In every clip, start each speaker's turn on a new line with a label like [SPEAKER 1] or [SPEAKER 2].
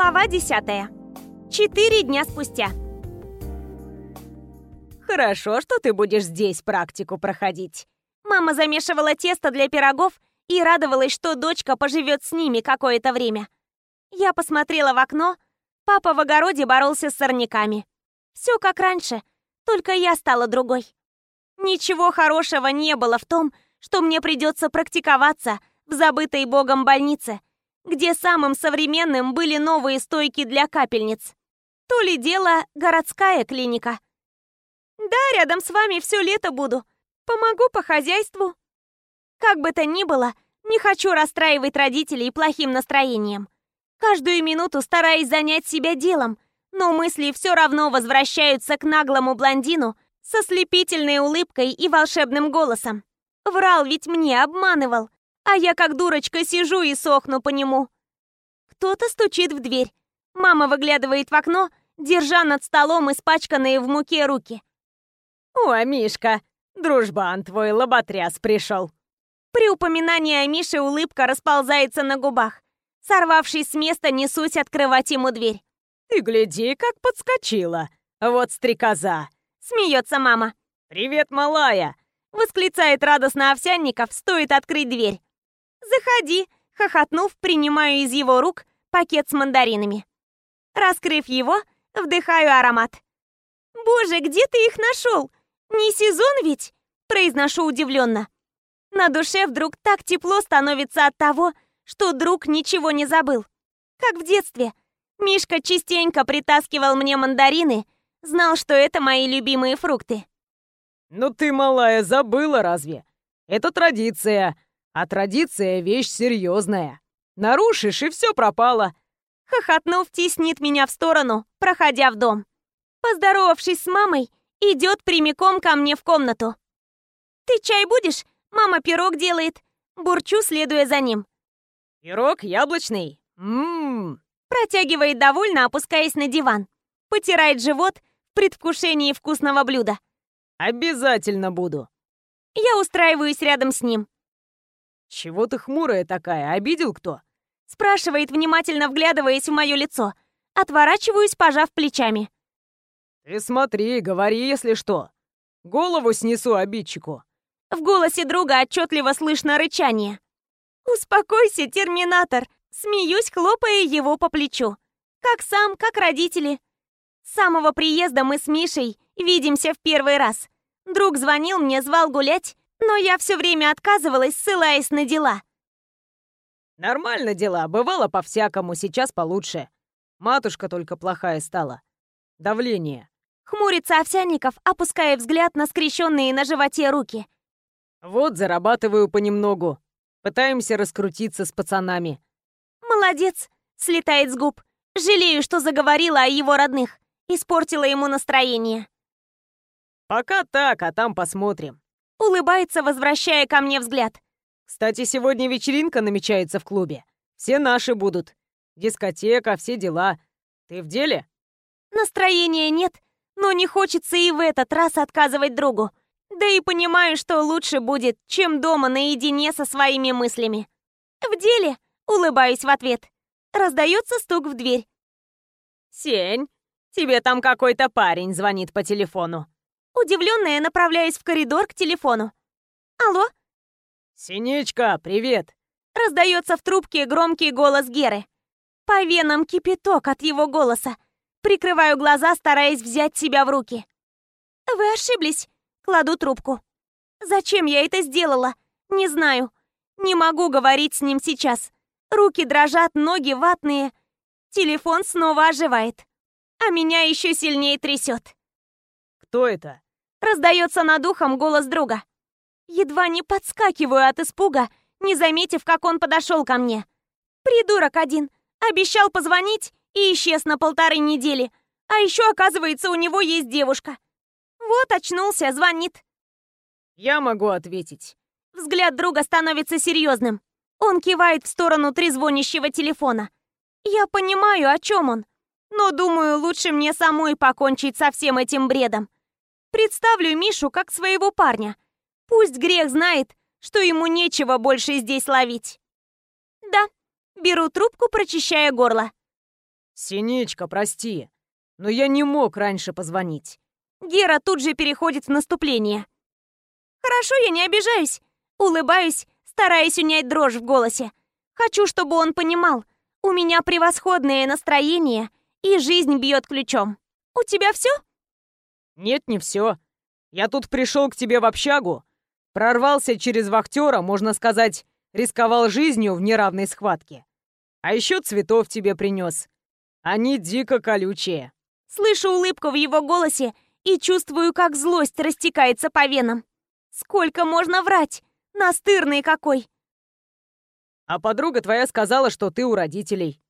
[SPEAKER 1] Глава десятая. Четыре дня спустя.
[SPEAKER 2] Хорошо, что ты будешь здесь практику проходить.
[SPEAKER 1] Мама замешивала тесто для пирогов и радовалась, что дочка поживет с ними какое-то время. Я посмотрела в окно. Папа в огороде боролся с сорняками. Все как раньше, только я стала другой. Ничего хорошего не было в том, что мне придется практиковаться в забытой богом больнице, где самым современным были новые стойки для капельниц. То ли дело городская клиника. Да, рядом с вами все лето буду. Помогу по хозяйству. Как бы то ни было, не хочу расстраивать родителей плохим настроением. Каждую минуту стараюсь занять себя делом, но мысли все равно возвращаются к наглому блондину со слепительной улыбкой и волшебным голосом. Врал ведь мне, обманывал а я как дурочка сижу и сохну по нему. Кто-то стучит в дверь. Мама выглядывает в окно, держа над столом испачканные в муке руки.
[SPEAKER 2] «О, Мишка, дружбан твой лоботряс пришел!»
[SPEAKER 1] При упоминании о Мише улыбка расползается на губах. Сорвавшись с места, несусь открывать ему дверь.
[SPEAKER 2] «Ты гляди, как подскочила! Вот стрекоза!»
[SPEAKER 1] Смеется мама.
[SPEAKER 2] «Привет, малая!»
[SPEAKER 1] Восклицает радостно Овсянников, стоит открыть дверь. «Заходи!» — хохотнув, принимаю из его рук пакет с мандаринами. Раскрыв его, вдыхаю аромат. «Боже, где ты их нашел? Не сезон ведь?» — произношу удивленно. На душе вдруг так тепло становится от того, что друг ничего не забыл. Как в детстве. Мишка частенько притаскивал мне мандарины, знал, что это мои любимые фрукты.
[SPEAKER 2] «Ну ты, малая, забыла разве? Это традиция. А традиция — вещь серьезная. Нарушишь, и все пропало.
[SPEAKER 1] Хохотнув, теснит меня в сторону, проходя в дом. Поздоровавшись с мамой, идет прямиком ко мне в комнату. «Ты чай будешь? Мама пирог делает». Бурчу, следуя за ним.
[SPEAKER 2] «Пирог яблочный? Ммм!»
[SPEAKER 1] Протягивает довольно, опускаясь на диван. Потирает живот в предвкушении вкусного блюда.
[SPEAKER 2] «Обязательно буду».
[SPEAKER 1] Я устраиваюсь рядом с ним.
[SPEAKER 2] «Чего ты хмурая такая? Обидел кто?»
[SPEAKER 1] Спрашивает, внимательно вглядываясь в мое лицо. Отворачиваюсь, пожав плечами.
[SPEAKER 2] «Ты смотри, говори, если что. Голову снесу обидчику».
[SPEAKER 1] В голосе друга отчетливо слышно рычание. «Успокойся, терминатор!» Смеюсь, хлопая его по плечу. Как сам, как родители. С самого приезда мы с Мишей видимся в первый раз. Друг звонил мне, звал гулять, но я все время отказывалась, ссылаясь на дела.
[SPEAKER 2] Нормально дела, бывало по-всякому, сейчас получше. Матушка только плохая стала. Давление.
[SPEAKER 1] Хмурится Овсянников, опуская взгляд на скрещенные на животе руки.
[SPEAKER 2] Вот зарабатываю понемногу. Пытаемся раскрутиться с пацанами.
[SPEAKER 1] Молодец, слетает с губ. Жалею, что заговорила о его родных. Испортила ему настроение.
[SPEAKER 2] Пока так, а там посмотрим.
[SPEAKER 1] Улыбается, возвращая ко мне взгляд.
[SPEAKER 2] Кстати, сегодня вечеринка намечается в клубе. Все наши будут. Дискотека, все дела. Ты в деле?
[SPEAKER 1] Настроения нет, но не хочется и в этот раз отказывать другу. Да и понимаю, что лучше будет, чем дома наедине со своими мыслями. В деле, улыбаюсь в ответ. Раздается стук в дверь.
[SPEAKER 2] «Сень, тебе там какой-то парень звонит по телефону».
[SPEAKER 1] Удивленная, направляюсь в коридор к телефону. «Алло?»
[SPEAKER 2] «Синичка, привет!»
[SPEAKER 1] Раздается в трубке громкий голос Геры. По венам кипяток от его голоса. Прикрываю глаза, стараясь взять себя в руки. «Вы ошиблись!» Кладу трубку. «Зачем я это сделала? Не знаю. Не могу говорить с ним сейчас. Руки дрожат, ноги ватные. Телефон снова оживает. А меня еще сильнее трясет.
[SPEAKER 2] «Кто это?»
[SPEAKER 1] Раздается над ухом голос друга. Едва не подскакиваю от испуга, не заметив, как он подошел ко мне. Придурок один. Обещал позвонить и исчез на полторы недели. А еще, оказывается, у него есть девушка. Вот очнулся, звонит.
[SPEAKER 2] Я могу ответить.
[SPEAKER 1] Взгляд друга становится серьезным. Он кивает в сторону трезвонящего телефона. Я понимаю, о чем он. Но думаю, лучше мне самой покончить со всем этим бредом. Представлю Мишу как своего парня. Пусть грех знает, что ему нечего больше здесь ловить. Да, беру трубку, прочищая горло.
[SPEAKER 2] Синичка, прости, но я не мог раньше позвонить.
[SPEAKER 1] Гера тут же переходит в наступление. Хорошо, я не обижаюсь. Улыбаюсь, стараясь унять дрожь в голосе. Хочу, чтобы он понимал. У меня превосходное настроение, и жизнь бьет ключом. У тебя все?
[SPEAKER 2] Нет, не все. Я тут пришел к тебе в общагу, прорвался через вахтера, можно сказать, рисковал жизнью в неравной схватке. А еще цветов тебе принес. Они дико колючие.
[SPEAKER 1] Слышу улыбку в его голосе и чувствую, как злость растекается по венам. Сколько можно врать? Настырный какой.
[SPEAKER 2] А подруга твоя сказала, что ты у родителей.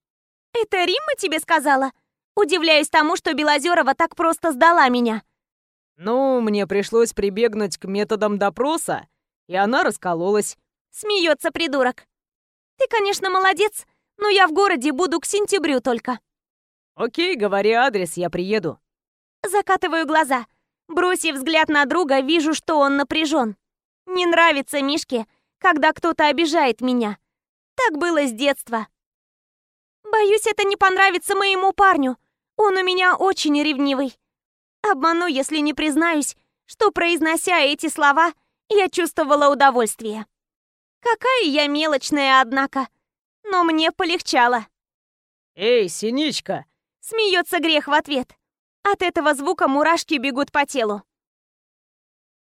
[SPEAKER 1] Это Римма тебе сказала? Удивляюсь тому, что Белозерова так просто сдала меня.
[SPEAKER 2] Ну, мне пришлось прибегнуть к методам допроса, и она раскололась.
[SPEAKER 1] Смеется придурок. Ты, конечно, молодец, но я в городе буду к сентябрю только.
[SPEAKER 2] Окей, говори адрес, я приеду.
[SPEAKER 1] Закатываю глаза. Бросив взгляд на друга, вижу, что он напряжен. Не нравится Мишке, когда кто-то обижает меня. Так было с детства. Боюсь, это не понравится моему парню. Он у меня очень ревнивый. Обману, если не признаюсь, что, произнося эти слова, я чувствовала удовольствие. Какая я мелочная, однако. Но мне полегчало.
[SPEAKER 2] «Эй, синичка!»
[SPEAKER 1] Смеется грех в ответ. От этого звука мурашки бегут по телу.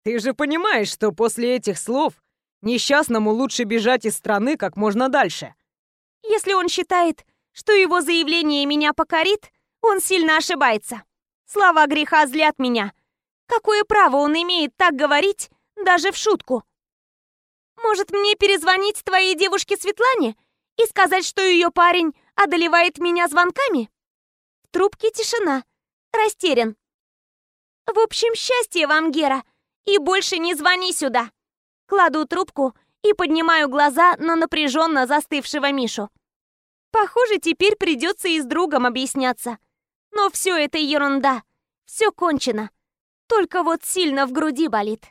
[SPEAKER 2] «Ты же понимаешь, что после этих слов несчастному лучше бежать из страны как можно дальше?»
[SPEAKER 1] Если он считает, что его заявление меня покорит, он сильно ошибается. Слова греха злят меня. Какое право он имеет так говорить, даже в шутку? Может, мне перезвонить твоей девушке Светлане и сказать, что ее парень одолевает меня звонками? В трубке тишина. Растерян. В общем, счастье вам, Гера, и больше не звони сюда. Кладу трубку и поднимаю глаза на напряженно застывшего Мишу. Похоже, теперь придется и с другом объясняться. Но все это ерунда. Все кончено. Только вот сильно в груди болит.